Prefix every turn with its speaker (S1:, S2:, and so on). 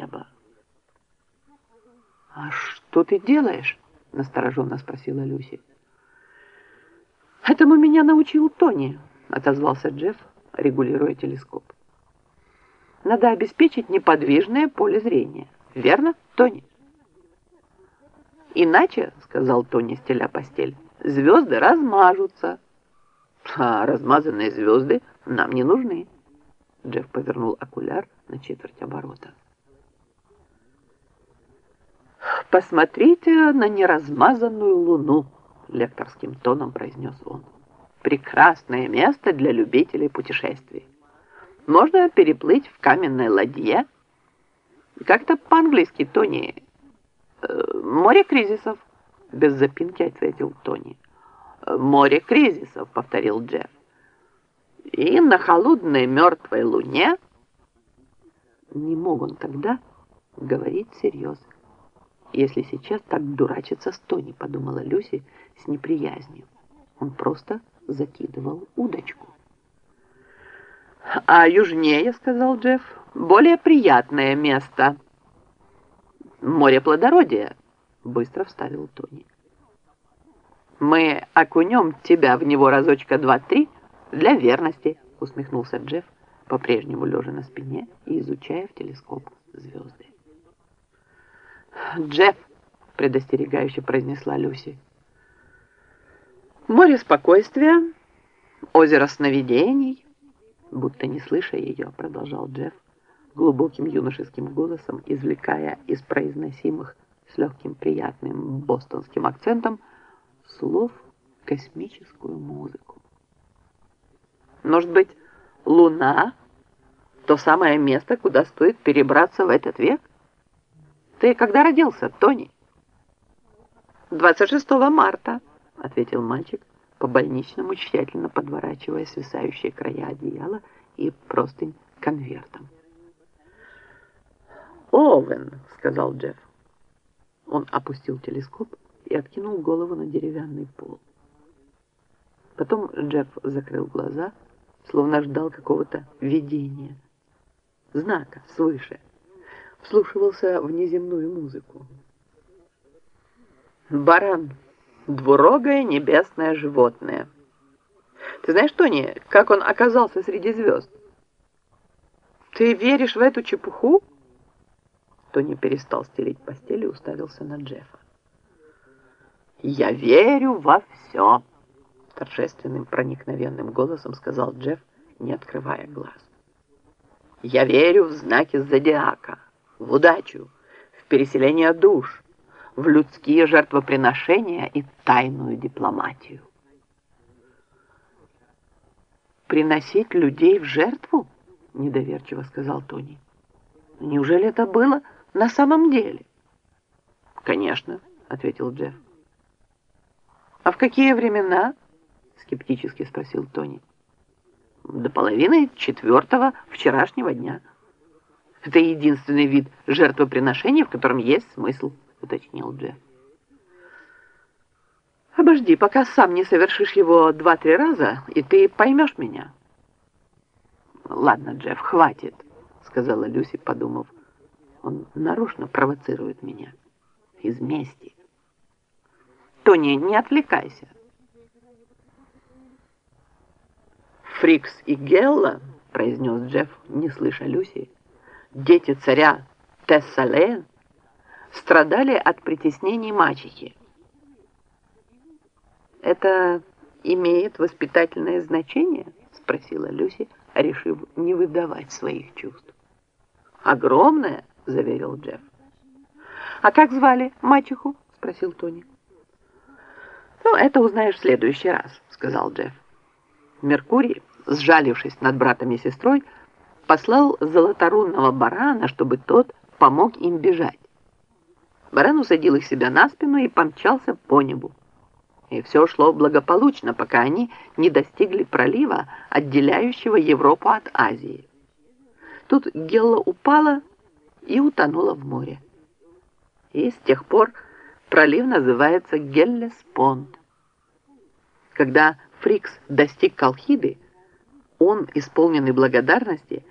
S1: неба. «А что ты делаешь?» — настороженно спросила Люси. «Этому меня научил Тони», — отозвался Джефф, регулируя телескоп. «Надо обеспечить неподвижное поле зрения. Верно, Тони?» «Иначе, — сказал Тони, стеля постель, — звезды размажутся». «А размазанные звезды нам не нужны». Джефф повернул окуляр на четверть оборота. «Посмотрите на неразмазанную луну», — лекторским тоном произнес он. «Прекрасное место для любителей путешествий. Можно переплыть в каменной ладье. Как-то по-английски, Тони. Э, «Море кризисов», — без запинки ответил Тони. «Море кризисов», — повторил Джефф. «И на холодной мертвой луне...» Не мог он тогда говорить серьезно. Если сейчас так дурачиться с Тони, подумала Люси с неприязнью. Он просто закидывал удочку. «А южнее, — сказал Джефф, — более приятное место. Море плодородия, — быстро вставил Тони. Мы окунем тебя в него разочка два-три для верности, — усмехнулся Джефф, по-прежнему лежа на спине и изучая в телескоп звезды. «Джефф!» — предостерегающе произнесла Люси. «Море спокойствия, озеро сновидений!» Будто не слыша ее, продолжал Джефф глубоким юношеским голосом, извлекая из произносимых с легким приятным бостонским акцентом слов космическую музыку. «Может быть, Луна — то самое место, куда стоит перебраться в этот век?» Ты когда родился, Тони? 26 марта, ответил мальчик, по-больничному тщательно подворачивая свисающие края одеяла и простынь конвертом. «Овен», — сказал Джефф. Он опустил телескоп и откинул голову на деревянный пол. Потом Джефф закрыл глаза, словно ждал какого-то видения, знака свыше — вслушивался в неземную музыку. Баран — двурогое небесное животное. Ты знаешь, Тони, как он оказался среди звезд? Ты веришь в эту чепуху? Тони перестал стелить постель и уставился на Джеффа. «Я верю во все!» Торжественным проникновенным голосом сказал Джефф, не открывая глаз. «Я верю в знаки зодиака!» В удачу, в переселение душ, в людские жертвоприношения и тайную дипломатию. «Приносить людей в жертву?» — недоверчиво сказал Тони. «Неужели это было на самом деле?» «Конечно», — ответил Джефф. «А в какие времена?» — скептически спросил Тони. «До половины четвертого вчерашнего дня». Это единственный вид жертвоприношения, в котором есть смысл, уточнил Джефф. Обожди, пока сам не совершишь его два-три раза, и ты поймешь меня. Ладно, Джефф, хватит, сказала Люси, подумав. Он нарочно провоцирует меня. Из мести. Тони, не отвлекайся. Фрикс и Гелла, произнес Джефф, не слыша Люси, дети царя Тессале страдали от притеснений мачехи. «Это имеет воспитательное значение?» — спросила Люси, решив не выдавать своих чувств. «Огромное!» — заверил Джефф. «А как звали мачеху?» — спросил Тони. «Ну, это узнаешь в следующий раз», — сказал Джефф. Меркурий, сжалившись над братом и сестрой, послал золоторунного барана, чтобы тот помог им бежать. Баран усадил их себя на спину и помчался по небу. И все шло благополучно, пока они не достигли пролива, отделяющего Европу от Азии. Тут Гелла упала и утонула в море. И с тех пор пролив называется Геллеспонд. Когда Фрикс достиг Колхиды, он, исполненный благодарности,